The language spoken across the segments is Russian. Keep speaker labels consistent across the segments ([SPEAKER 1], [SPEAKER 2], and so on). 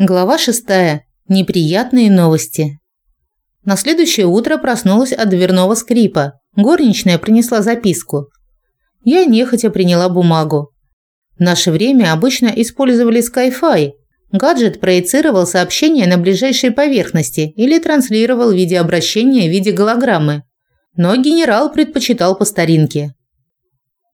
[SPEAKER 1] Глава шестая. Неприятные новости. На следующее утро проснулась от дверного скрипа. Горничная принесла записку. Я нехотя приняла бумагу. В наше время обычно использовали Skyfi. Гаджет проецировал сообщение на ближайшей поверхности или транслировал видеообращение в виде голограммы. Но генерал предпочитал по старинке.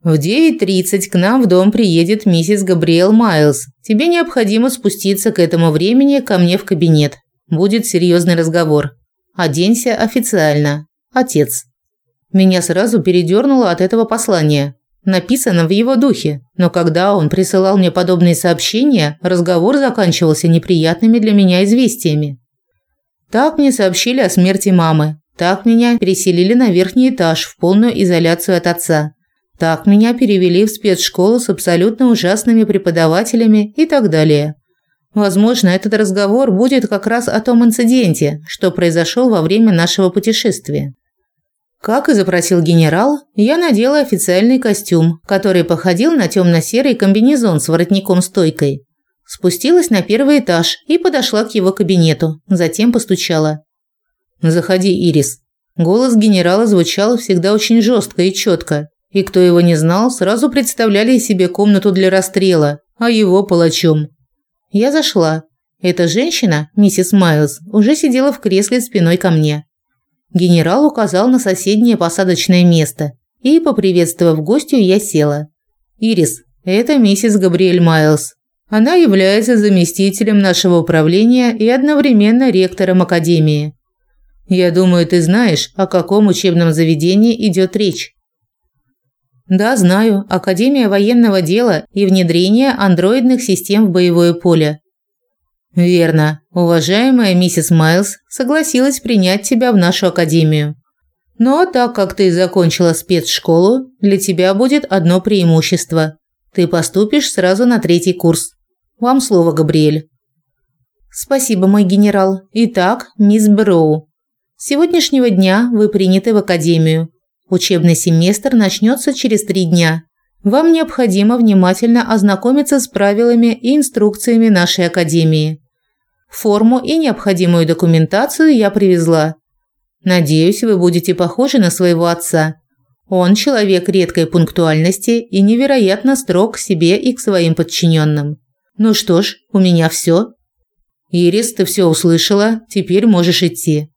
[SPEAKER 1] В 9.30 к нам в дом приедет миссис Габриэл Майлз. Тебе необходимо спуститься к этому времени ко мне в кабинет. Будет серьезный разговор. Оденься официально. Отец. Меня сразу передернуло от этого послания. Написано в его духе, но когда он присылал мне подобные сообщения, разговор заканчивался неприятными для меня известиями. Так мне сообщили о смерти мамы. Так меня переселили на верхний этаж в полную изоляцию от отца. Так меня перевели в спецшколу с абсолютно ужасными преподавателями и так далее. Возможно, этот разговор будет как раз о том инциденте, что произошел во время нашего путешествия. Как и запросил генерал, я надела официальный костюм, который походил на темно-серый комбинезон с воротником-стойкой. Спустилась на первый этаж и подошла к его кабинету, затем постучала. «Заходи, Ирис». Голос генерала звучал всегда очень жестко и четко, и кто его не знал, сразу представляли себе комнату для расстрела, а его палачом. Я зашла. Эта женщина, миссис Майлз, уже сидела в кресле спиной ко мне. Генерал указал на соседнее посадочное место, и, поприветствовав гостью, я села. «Ирис, это миссис Габриэль Майлз. Она является заместителем нашего управления и одновременно ректором академии. Я думаю, ты знаешь, о каком учебном заведении идет речь. Да, знаю. Академия военного дела и внедрение андроидных систем в боевое поле. Верно. Уважаемая миссис Майлз согласилась принять тебя в нашу академию. Но так как ты закончила спецшколу, для тебя будет одно преимущество. Ты поступишь сразу на третий курс. Вам слово, Габриэль. Спасибо, мой генерал. Итак, мисс Броу. С сегодняшнего дня вы приняты в академию. Учебный семестр начнется через три дня. Вам необходимо внимательно ознакомиться с правилами и инструкциями нашей академии. Форму и необходимую документацию я привезла. Надеюсь, вы будете похожи на своего отца. Он человек редкой пунктуальности и невероятно строг к себе и к своим подчиненным. Ну что ж, у меня все. Ирис, ты все услышала, теперь можешь идти.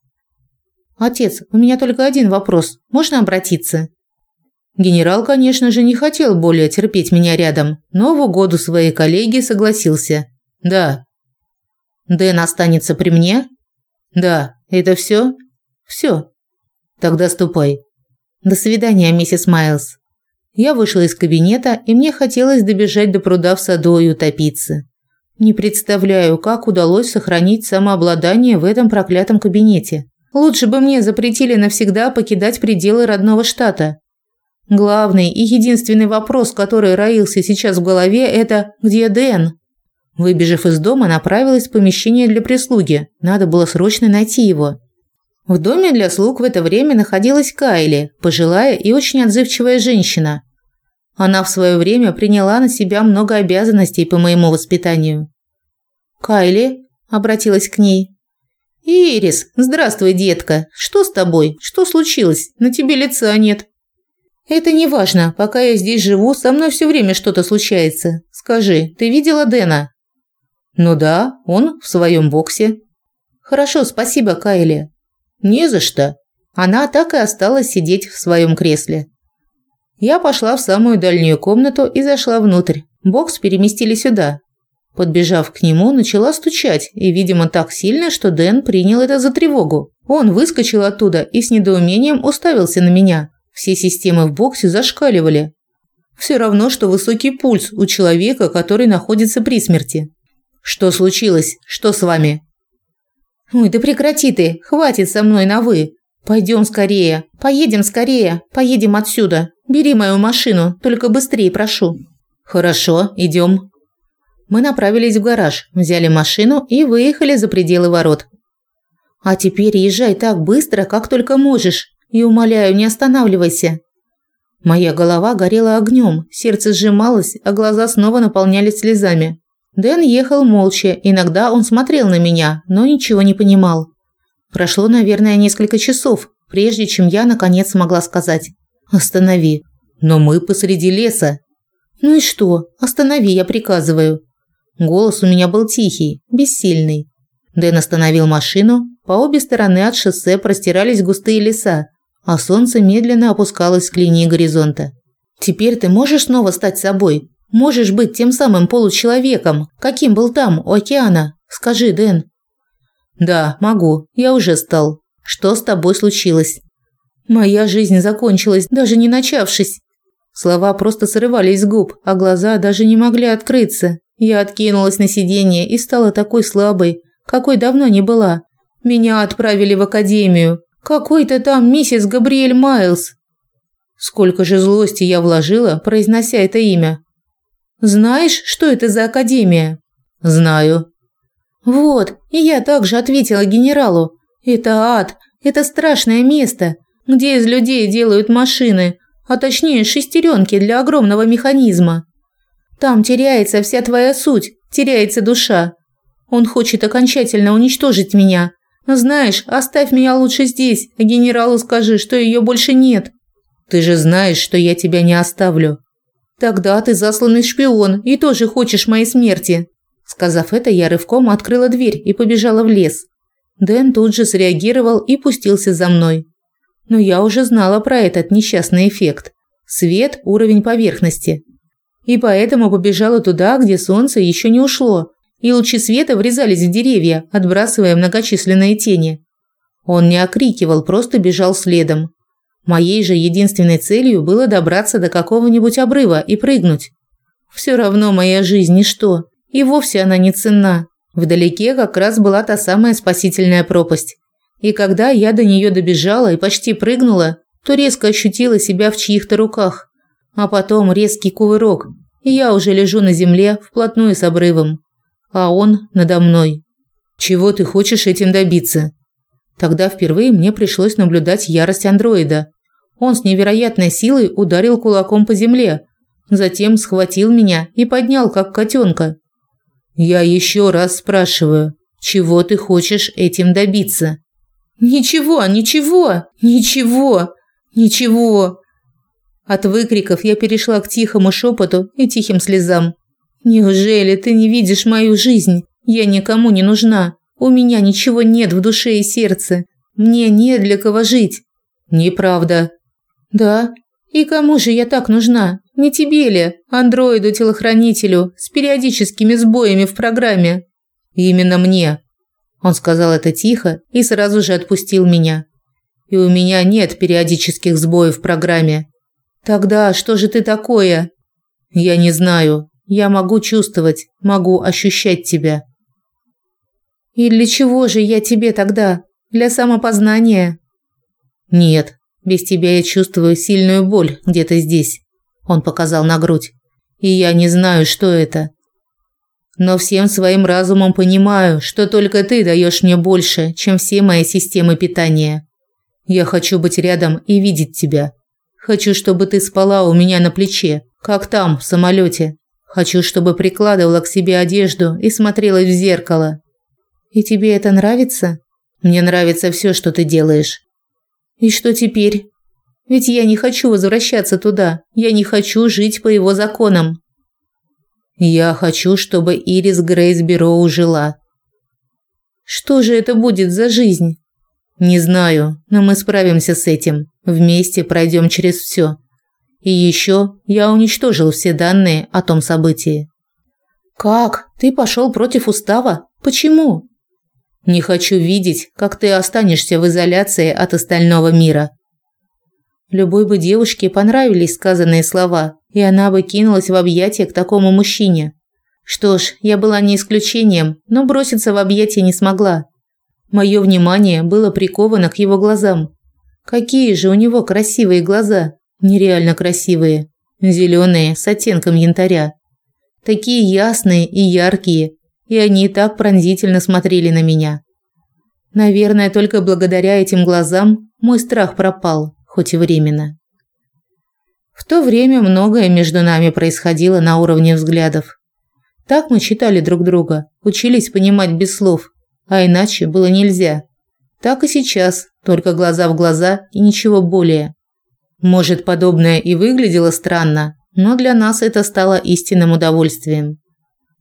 [SPEAKER 1] «Отец, у меня только один вопрос. Можно обратиться?» Генерал, конечно же, не хотел более терпеть меня рядом, но в угоду своей коллеге согласился. «Да». «Дэн останется при мне?» «Да. Это все?» «Все». «Тогда ступай». «До свидания, миссис Майлз». Я вышла из кабинета, и мне хотелось добежать до пруда в саду и утопиться. Не представляю, как удалось сохранить самообладание в этом проклятом кабинете. Лучше бы мне запретили навсегда покидать пределы родного штата. Главный и единственный вопрос, который роился сейчас в голове, это «Где Дэн?». Выбежав из дома, направилась в помещение для прислуги. Надо было срочно найти его. В доме для слуг в это время находилась Кайли, пожилая и очень отзывчивая женщина. Она в свое время приняла на себя много обязанностей по моему воспитанию. «Кайли», – обратилась к ней, «Ирис, здравствуй, детка. Что с тобой? Что случилось? На тебе лица нет». «Это не важно. Пока я здесь живу, со мной все время что-то случается. Скажи, ты видела Дэна?» «Ну да, он в своем боксе». «Хорошо, спасибо, Кайли». «Не за что». Она так и осталась сидеть в своем кресле. Я пошла в самую дальнюю комнату и зашла внутрь. Бокс переместили сюда. Подбежав к нему, начала стучать, и, видимо, так сильно, что Дэн принял это за тревогу. Он выскочил оттуда и с недоумением уставился на меня. Все системы в боксе зашкаливали. Все равно, что высокий пульс у человека, который находится при смерти. «Что случилось? Что с вами?» «Ой, да прекрати ты! Хватит со мной на «вы». Пойдем скорее. Поедем скорее. Поедем отсюда. Бери мою машину, только быстрее прошу». «Хорошо, идем». Мы направились в гараж, взяли машину и выехали за пределы ворот. А теперь езжай так быстро, как только можешь, и умоляю, не останавливайся. Моя голова горела огнем, сердце сжималось, а глаза снова наполнялись слезами. Дэн ехал молча, иногда он смотрел на меня, но ничего не понимал. Прошло, наверное, несколько часов, прежде чем я наконец смогла сказать «Останови». «Но мы посреди леса». «Ну и что? Останови, я приказываю». Голос у меня был тихий, бессильный. Дэн остановил машину. По обе стороны от шоссе простирались густые леса, а солнце медленно опускалось к линии горизонта. «Теперь ты можешь снова стать собой? Можешь быть тем самым получеловеком, каким был там, у океана? Скажи, Дэн». «Да, могу. Я уже стал. Что с тобой случилось?» «Моя жизнь закончилась, даже не начавшись». Слова просто срывались с губ, а глаза даже не могли открыться. Я откинулась на сиденье и стала такой слабой, какой давно не была. Меня отправили в академию. Какой-то там миссис Габриэль Майлз. Сколько же злости я вложила, произнося это имя. Знаешь, что это за академия? Знаю. Вот, и я также ответила генералу. Это ад, это страшное место, где из людей делают машины, а точнее шестеренки для огромного механизма. Там теряется вся твоя суть, теряется душа. Он хочет окончательно уничтожить меня. Знаешь, оставь меня лучше здесь, а генералу скажи, что ее больше нет. Ты же знаешь, что я тебя не оставлю. Тогда ты засланный шпион и тоже хочешь моей смерти. Сказав это, я рывком открыла дверь и побежала в лес. Дэн тут же среагировал и пустился за мной. Но я уже знала про этот несчастный эффект. Свет – уровень поверхности. И поэтому побежала туда, где солнце еще не ушло, и лучи света врезались в деревья, отбрасывая многочисленные тени. Он не окрикивал, просто бежал следом. Моей же единственной целью было добраться до какого-нибудь обрыва и прыгнуть. Все равно моя жизнь ничто, и вовсе она не ценна. Вдалеке как раз была та самая спасительная пропасть. И когда я до нее добежала и почти прыгнула, то резко ощутила себя в чьих-то руках. А потом резкий кувырок, и я уже лежу на земле вплотную с обрывом а он надо мной. Чего ты хочешь этим добиться? Тогда впервые мне пришлось наблюдать ярость андроида. Он с невероятной силой ударил кулаком по земле, затем схватил меня и поднял как котенка. Я еще раз спрашиваю, чего ты хочешь этим добиться? Ничего, ничего, ничего, ничего. От выкриков я перешла к тихому шепоту и тихим слезам. Неужели ты не видишь мою жизнь? Я никому не нужна. У меня ничего нет в душе и сердце. Мне не для кого жить. Неправда. Да. И кому же я так нужна? Не тебе ли, андроиду-телохранителю с периодическими сбоями в программе? Именно мне. Он сказал это тихо и сразу же отпустил меня. И у меня нет периодических сбоев в программе. Тогда что же ты такое? Я не знаю. Я могу чувствовать, могу ощущать тебя. И для чего же я тебе тогда? Для самопознания? Нет, без тебя я чувствую сильную боль где-то здесь. Он показал на грудь. И я не знаю, что это. Но всем своим разумом понимаю, что только ты даешь мне больше, чем все мои системы питания. Я хочу быть рядом и видеть тебя. Хочу, чтобы ты спала у меня на плече, как там, в самолете. Хочу, чтобы прикладывала к себе одежду и смотрелась в зеркало. И тебе это нравится? Мне нравится все, что ты делаешь. И что теперь? Ведь я не хочу возвращаться туда. Я не хочу жить по его законам. Я хочу, чтобы Ирис Грейс Бироу жила. Что же это будет за жизнь? Не знаю, но мы справимся с этим. Вместе пройдем через все. И еще я уничтожил все данные о том событии. Как? Ты пошел против устава? Почему? Не хочу видеть, как ты останешься в изоляции от остального мира. Любой бы девушке понравились сказанные слова, и она бы кинулась в объятия к такому мужчине. Что ж, я была не исключением, но броситься в объятия не смогла. Мое внимание было приковано к его глазам. Какие же у него красивые глаза! Нереально красивые, зеленые с оттенком янтаря. Такие ясные и яркие, и они так пронзительно смотрели на меня. Наверное, только благодаря этим глазам мой страх пропал, хоть и временно. В то время многое между нами происходило на уровне взглядов. Так мы читали друг друга, учились понимать без слов, а иначе было нельзя. Так и сейчас, только глаза в глаза и ничего более. Может, подобное и выглядело странно, но для нас это стало истинным удовольствием.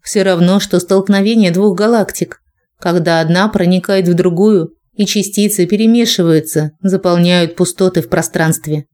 [SPEAKER 1] Все равно, что столкновение двух галактик, когда одна проникает в другую, и частицы перемешиваются, заполняют пустоты в пространстве.